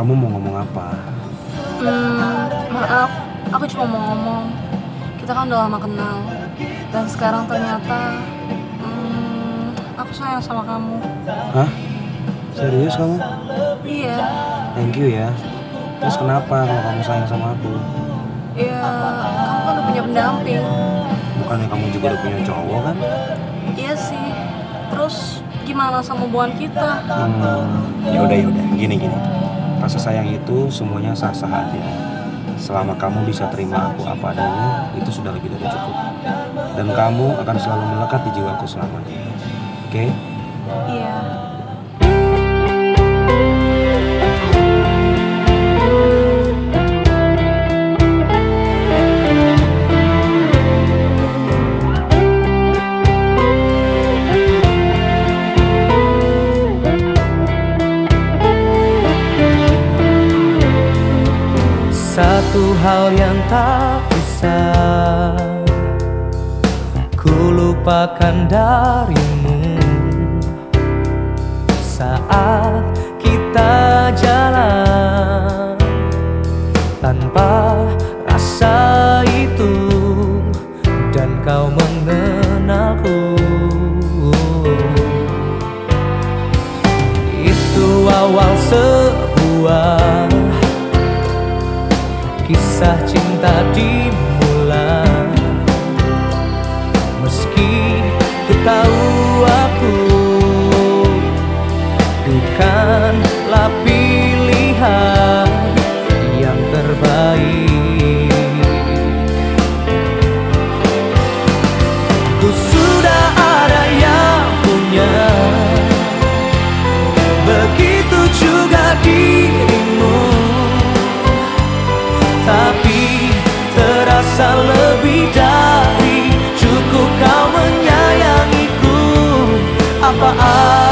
Kamu mau ngomong apa? Hmm, maaf, aku cuma mau ngomong. Kita kan udah lama kenal. Dan sekarang ternyata hmm, aku sayang sama kamu. Hah? Serius kamu? Iya, Thank you ya. Terus kenapa kalau kamu sayang sama aku? iya, kamu kan udah punya pendamping. Bukannya kamu juga udah punya cowok kan? Iya sih. Terus gimana sama hubungan kita? Hmm, yaudah yaudah, gini gini. Rasa sayang itu semuanya sah-sah aja. Selama kamu bisa terima aku apa adanya, itu sudah lebih dari cukup. Dan kamu akan selalu melekat di jiwaku selamanya. Oke? Iya. Satu hal yang tak bisa Ku lupakan darimu. Saat kita jalan Tanpa rasa itu Dan kau mengenalku. Itu awal sebuah cinta dimulai 把爱